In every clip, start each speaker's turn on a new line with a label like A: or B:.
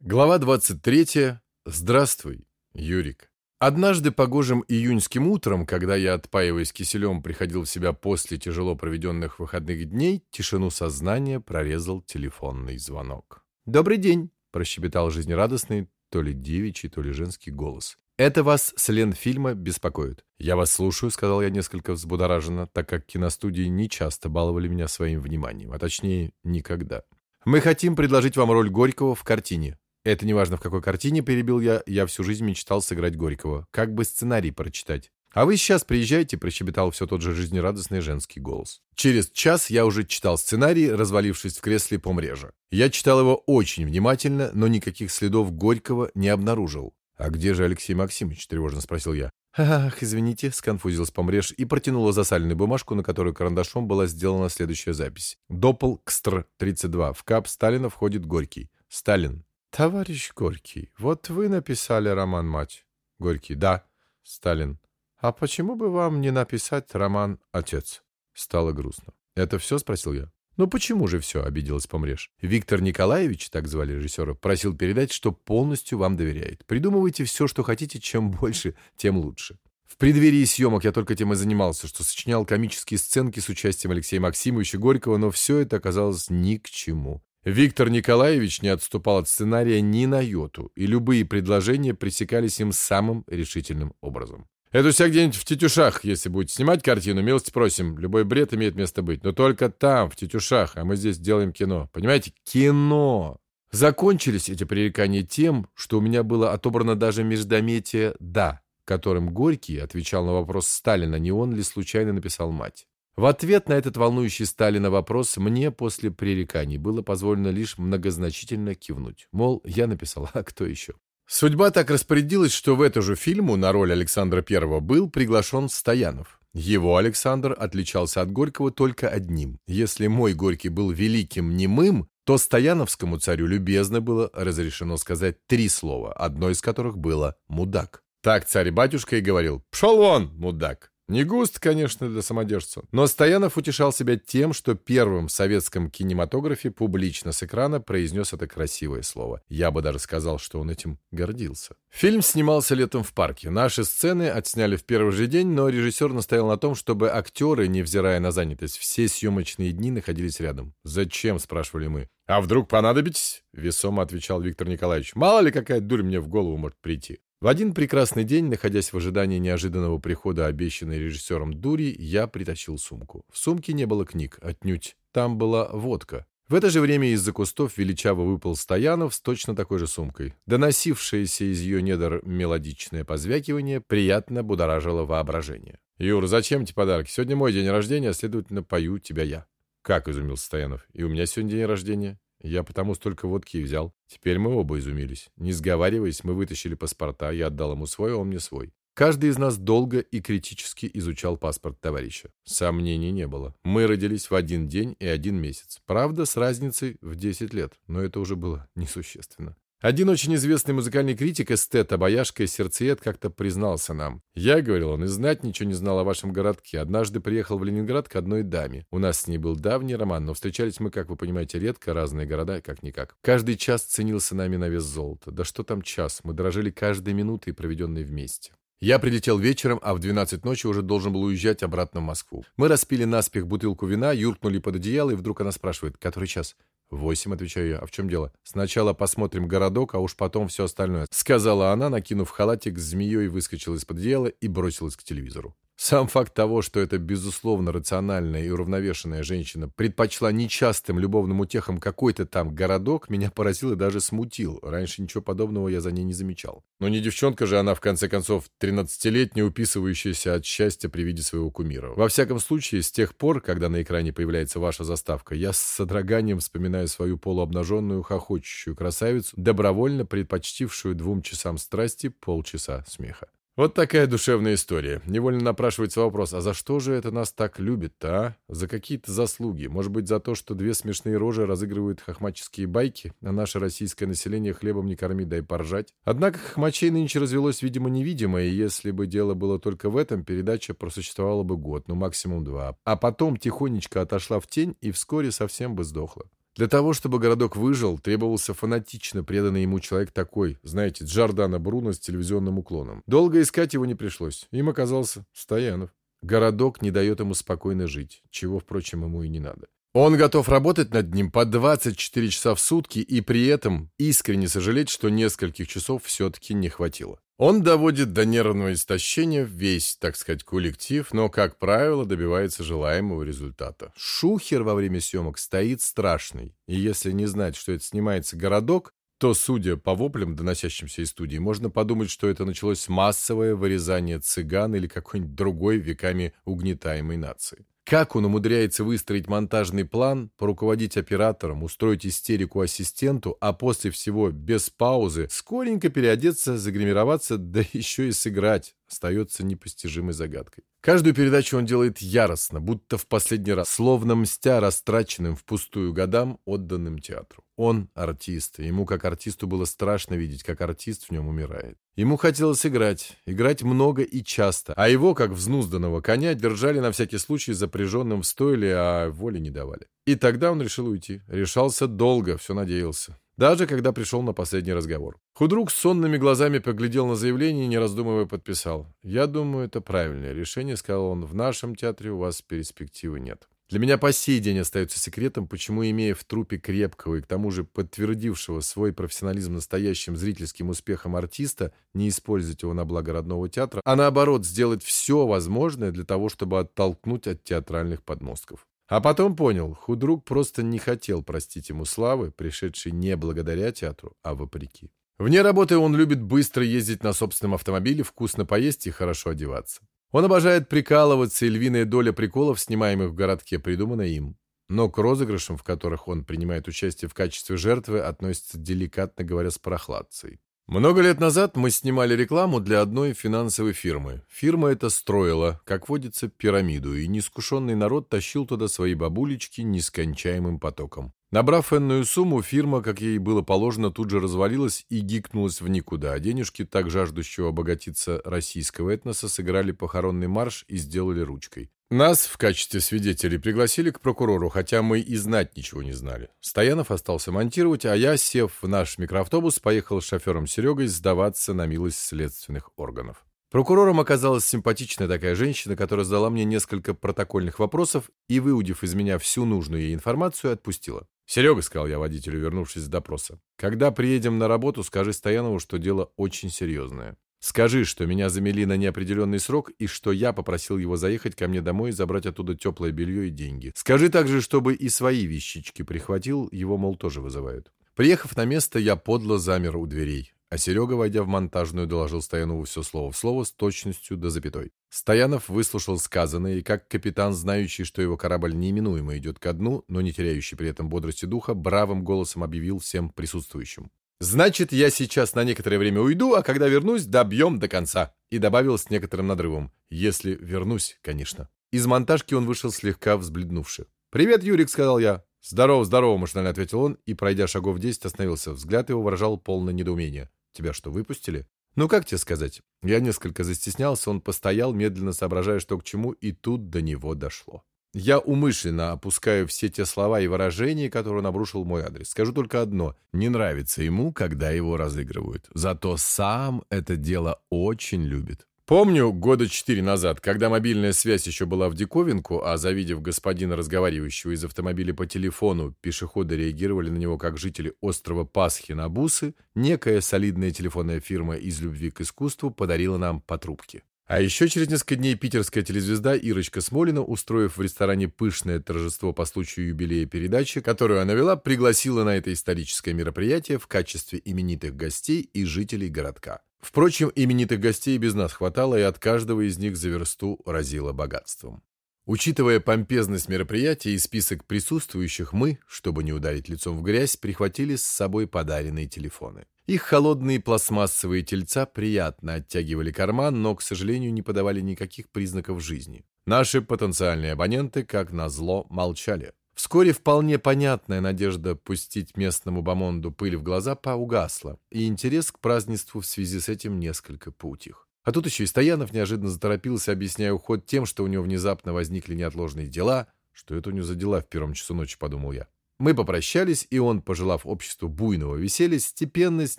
A: Глава 23. Здравствуй, Юрик. Однажды погожим июньским утром, когда я, отпаиваясь киселем, приходил в себя после тяжело проведенных выходных дней, тишину сознания прорезал телефонный звонок. «Добрый день!» – прощебетал жизнерадостный то ли девичий, то ли женский голос. «Это вас с Ленфильма беспокоит». «Я вас слушаю», — сказал я несколько взбудораженно, так как киностудии не часто баловали меня своим вниманием, а точнее, никогда. «Мы хотим предложить вам роль Горького в картине. Это неважно в какой картине, перебил я, я всю жизнь мечтал сыграть Горького. Как бы сценарий прочитать. «А вы сейчас приезжайте», — прощебетал все тот же жизнерадостный женский голос. Через час я уже читал сценарий, развалившись в кресле помрежа. Я читал его очень внимательно, но никаких следов Горького не обнаружил. «А где же Алексей Максимович?» — тревожно спросил я. «Ах, извините», — сконфузилась помреж и протянула засаленную бумажку, на которую карандашом была сделана следующая запись. «Допл Кстр 32. В КАП Сталина входит Горький. Сталин. «Товарищ Горький, вот вы написали роман «Мать». Горький, да. Сталин. А почему бы вам не написать роман «Отец»? Стало грустно. «Это все?» — спросил я. «Ну почему же все?» — обиделась Помреж. «Виктор Николаевич, так звали режиссера, просил передать, что полностью вам доверяет. Придумывайте все, что хотите, чем больше, тем лучше». В преддверии съемок я только тем и занимался, что сочинял комические сценки с участием Алексея Максимовича Горького, но все это оказалось ни к чему. Виктор Николаевич не отступал от сценария ни на йоту, и любые предложения пресекались им самым решительным образом. «Это себя где-нибудь в Тетюшах, если будете снимать картину, милости просим. Любой бред имеет место быть, но только там, в Тетюшах, а мы здесь делаем кино. Понимаете? Кино!» Закончились эти пререкания тем, что у меня было отобрано даже междометие «да», которым Горький отвечал на вопрос Сталина, не он ли случайно написал мать. В ответ на этот волнующий Сталина вопрос мне после пререканий было позволено лишь многозначительно кивнуть. Мол, я написал, а кто еще? Судьба так распорядилась, что в эту же фильму на роль Александра I был приглашен Стоянов. Его Александр отличался от Горького только одним. Если мой Горький был великим немым, то Стояновскому царю любезно было разрешено сказать три слова, одно из которых было «мудак». Так царь-батюшка и говорил «Пшел вон, мудак!» Не густ, конечно, для самодержца. Но Стоянов утешал себя тем, что первым в советском кинематографе публично с экрана произнес это красивое слово. Я бы даже сказал, что он этим гордился. Фильм снимался летом в парке. Наши сцены отсняли в первый же день, но режиссер настоял на том, чтобы актеры, невзирая на занятость, все съемочные дни находились рядом. «Зачем?» – спрашивали мы. «А вдруг понадобитесь?» – весомо отвечал Виктор Николаевич. «Мало ли какая дурь мне в голову может прийти». В один прекрасный день, находясь в ожидании неожиданного прихода обещанной режиссером дури, я притащил сумку. В сумке не было книг, отнюдь. Там была водка. В это же время из-за кустов величаво выпал Стоянов с точно такой же сумкой. Доносившееся из ее недр мелодичное позвякивание приятно будоражило воображение. «Юр, зачем эти подарки? Сегодня мой день рождения, а следовательно, пою тебя я». «Как?» — изумился Стоянов. «И у меня сегодня день рождения. Я потому столько водки и взял. Теперь мы оба изумились. Не сговариваясь, мы вытащили паспорта, я отдал ему свой, а он мне свой. Каждый из нас долго и критически изучал паспорт товарища. Сомнений не было. Мы родились в один день и один месяц. Правда, с разницей в 10 лет, но это уже было несущественно. Один очень известный музыкальный критик, эстет, обаяшка и сердцеед как-то признался нам. Я, говорил он, и знать ничего не знал о вашем городке. Однажды приехал в Ленинград к одной даме. У нас с ней был давний роман, но встречались мы, как вы понимаете, редко, разные города, как-никак. Каждый час ценился нами на вес золота. Да что там час, мы дорожили каждой минутой, проведенной вместе. Я прилетел вечером, а в 12 ночи уже должен был уезжать обратно в Москву. Мы распили наспех бутылку вина, юркнули под одеяло, и вдруг она спрашивает, который час? «Восемь», — отвечаю я. «А в чем дело?» «Сначала посмотрим городок, а уж потом все остальное», — сказала она, накинув халатик, змеей выскочила из-под одеяла и бросилась к телевизору. Сам факт того, что эта безусловно рациональная и уравновешенная женщина предпочла нечастым любовным утехам какой-то там городок, меня поразил и даже смутил. Раньше ничего подобного я за ней не замечал. Но не девчонка же она, в конце концов, 13-летняя, уписывающаяся от счастья при виде своего кумира. Во всяком случае, с тех пор, когда на экране появляется ваша заставка, я с содроганием вспоминаю свою полуобнаженную хохочущую красавицу, добровольно предпочтившую двум часам страсти полчаса смеха. Вот такая душевная история. Невольно напрашивается вопрос, а за что же это нас так любит-то, а? За какие-то заслуги? Может быть, за то, что две смешные рожи разыгрывают хохмаческие байки, а наше российское население хлебом не корми, дай поржать? Однако хохмачей нынче развелось, видимо, невидимо, и если бы дело было только в этом, передача просуществовала бы год, ну максимум два. А потом тихонечко отошла в тень и вскоре совсем бы сдохла. Для того, чтобы городок выжил, требовался фанатично преданный ему человек такой, знаете, Джордана Бруно с телевизионным уклоном. Долго искать его не пришлось. Им оказался Стоянов. Городок не дает ему спокойно жить, чего, впрочем, ему и не надо. Он готов работать над ним по 24 часа в сутки и при этом искренне сожалеть, что нескольких часов все-таки не хватило. Он доводит до нервного истощения весь, так сказать, коллектив, но, как правило, добивается желаемого результата. Шухер во время съемок стоит страшный, и если не знать, что это снимается городок, то, судя по воплям, доносящимся из студии, можно подумать, что это началось массовое вырезание цыган или какой-нибудь другой веками угнетаемой нации. Как он умудряется выстроить монтажный план, поруководить оператором, устроить истерику ассистенту, а после всего, без паузы, скоренько переодеться, загримироваться, да еще и сыграть, остается непостижимой загадкой. Каждую передачу он делает яростно, будто в последний раз, словно мстя растраченным впустую годам, отданным театру. Он артист, и ему как артисту было страшно видеть, как артист в нем умирает. Ему хотелось играть, играть много и часто, а его, как взнузданного коня, держали на всякий случай запряженным в стойле, а воли не давали. И тогда он решил уйти. Решался долго, все надеялся. Даже когда пришел на последний разговор. Худрук с сонными глазами поглядел на заявление и, не раздумывая, подписал. «Я думаю, это правильное решение», — сказал он. «В нашем театре у вас перспективы нет». Для меня по сей день остается секретом, почему, имея в трупе крепкого и к тому же подтвердившего свой профессионализм настоящим зрительским успехом артиста, не использовать его на благо родного театра, а наоборот сделать все возможное для того, чтобы оттолкнуть от театральных подмостков. А потом понял, худрук просто не хотел простить ему славы, пришедшей не благодаря театру, а вопреки. Вне работы он любит быстро ездить на собственном автомобиле, вкусно поесть и хорошо одеваться. Он обожает прикалываться, и львиная доля приколов, снимаемых в городке, придумана им. Но к розыгрышам, в которых он принимает участие в качестве жертвы, относится, деликатно говоря, с прохладцей. Много лет назад мы снимали рекламу для одной финансовой фирмы. Фирма эта строила, как водится, пирамиду, и неискушенный народ тащил туда свои бабулечки нескончаемым потоком. Набрав энную сумму, фирма, как ей было положено, тут же развалилась и гикнулась в никуда, а денежки так жаждущего обогатиться российского этноса сыграли похоронный марш и сделали ручкой. Нас в качестве свидетелей пригласили к прокурору, хотя мы и знать ничего не знали. Стоянов остался монтировать, а я, сев в наш микроавтобус, поехал с шофером Серегой сдаваться на милость следственных органов. Прокурором оказалась симпатичная такая женщина, которая задала мне несколько протокольных вопросов и, выудив из меня всю нужную ей информацию, отпустила. «Серега», — сказал я водителю, вернувшись с допроса, — «когда приедем на работу, скажи Стоянову, что дело очень серьезное. Скажи, что меня замели на неопределенный срок и что я попросил его заехать ко мне домой и забрать оттуда теплое белье и деньги. Скажи также, чтобы и свои вещички прихватил, его, мол, тоже вызывают. Приехав на место, я подло замер у дверей. А Серега, войдя в монтажную, доложил Стоянову все слово в слово с точностью до запятой. Стоянов выслушал сказанное, и как капитан, знающий, что его корабль неименуемо идет ко дну, но не теряющий при этом бодрости духа, бравым голосом объявил всем присутствующим. «Значит, я сейчас на некоторое время уйду, а когда вернусь, добьем до конца». И добавил с некоторым надрывом. «Если вернусь, конечно». Из монтажки он вышел слегка взбледнувши. «Привет, Юрик», — сказал я. «Здорово, здорово», — машинально ответил он, и, пройдя шагов десять, остановился. Взгляд его выражал полное недоумение. «Тебя что, выпустили?» «Ну, как тебе сказать?» Я несколько застеснялся, он постоял, медленно соображая, что к чему, и тут до него дошло. Я умышленно опускаю все те слова и выражения, которые он обрушил мой адрес. Скажу только одно. Не нравится ему, когда его разыгрывают. Зато сам это дело очень любит. Помню, года четыре назад, когда мобильная связь еще была в диковинку, а завидев господина, разговаривающего из автомобиля по телефону, пешеходы реагировали на него как жители острова Пасхи на бусы, некая солидная телефонная фирма из любви к искусству подарила нам по трубке. А еще через несколько дней питерская телезвезда Ирочка Смолина, устроив в ресторане пышное торжество по случаю юбилея передачи, которую она вела, пригласила на это историческое мероприятие в качестве именитых гостей и жителей городка. Впрочем, именитых гостей без нас хватало, и от каждого из них за версту разило богатством. Учитывая помпезность мероприятия и список присутствующих, мы, чтобы не ударить лицом в грязь, прихватили с собой подаренные телефоны. Их холодные пластмассовые тельца приятно оттягивали карман, но, к сожалению, не подавали никаких признаков жизни. Наши потенциальные абоненты, как назло, молчали. Вскоре вполне понятная надежда пустить местному бомонду пыль в глаза поугасла, и интерес к празднеству в связи с этим несколько поутих. А тут еще и Стоянов неожиданно заторопился, объясняя уход тем, что у него внезапно возникли неотложные дела. Что это у него за дела в первом часу ночи, подумал я. Мы попрощались, и он, пожелав обществу буйного веселья, степенно, с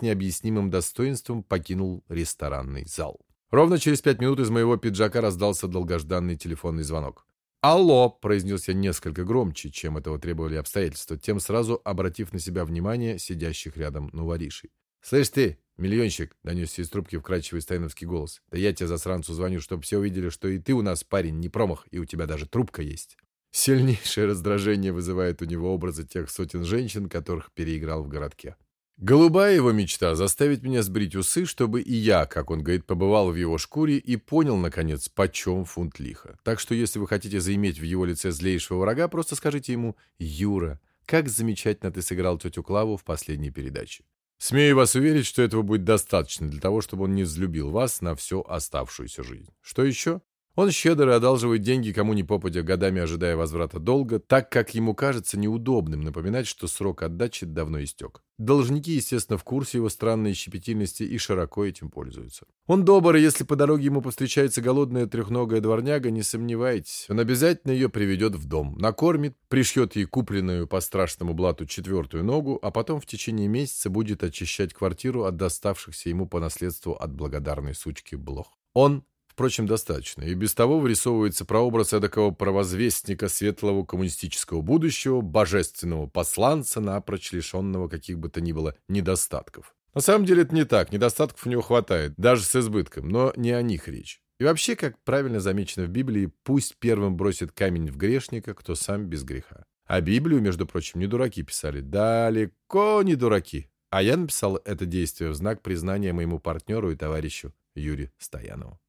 A: необъяснимым достоинством покинул ресторанный зал. Ровно через пять минут из моего пиджака раздался долгожданный телефонный звонок. «Алло!» — произнес я несколько громче, чем этого требовали обстоятельства, тем сразу обратив на себя внимание сидящих рядом нуворишей. «Слышь ты, миллионщик!» — донесся из трубки вкрадчивый стайновский голос. «Да я тебе, засранцу, звоню, чтобы все увидели, что и ты у нас, парень, не промах, и у тебя даже трубка есть». Сильнейшее раздражение вызывает у него образы тех сотен женщин, которых переиграл в городке. Голубая его мечта — заставить меня сбрить усы, чтобы и я, как он говорит, побывал в его шкуре и понял, наконец, почем фунт лиха. Так что, если вы хотите заиметь в его лице злейшего врага, просто скажите ему «Юра, как замечательно ты сыграл тетю Клаву в последней передаче». Смею вас уверить, что этого будет достаточно для того, чтобы он не взлюбил вас на всю оставшуюся жизнь. Что еще? Он щедро одалживает деньги кому ни попадя, годами ожидая возврата долга, так как ему кажется неудобным напоминать, что срок отдачи давно истек. Должники, естественно, в курсе его странной щепетильности и широко этим пользуются. Он добр, и если по дороге ему повстречается голодная трехногая дворняга, не сомневайтесь, он обязательно ее приведет в дом, накормит, пришьет ей купленную по страшному блату четвертую ногу, а потом в течение месяца будет очищать квартиру от доставшихся ему по наследству от благодарной сучки блох. Он впрочем, достаточно. И без того вырисовывается прообраз эдакого провозвестника светлого коммунистического будущего, божественного посланца, напрочь лишенного каких бы то ни было недостатков. На самом деле это не так, недостатков у него хватает, даже с избытком, но не о них речь. И вообще, как правильно замечено в Библии, пусть первым бросит камень в грешника, кто сам без греха. А Библию, между прочим, не дураки писали. Далеко не дураки. А я написал это действие в знак признания моему партнеру и товарищу Юрию Стоянову.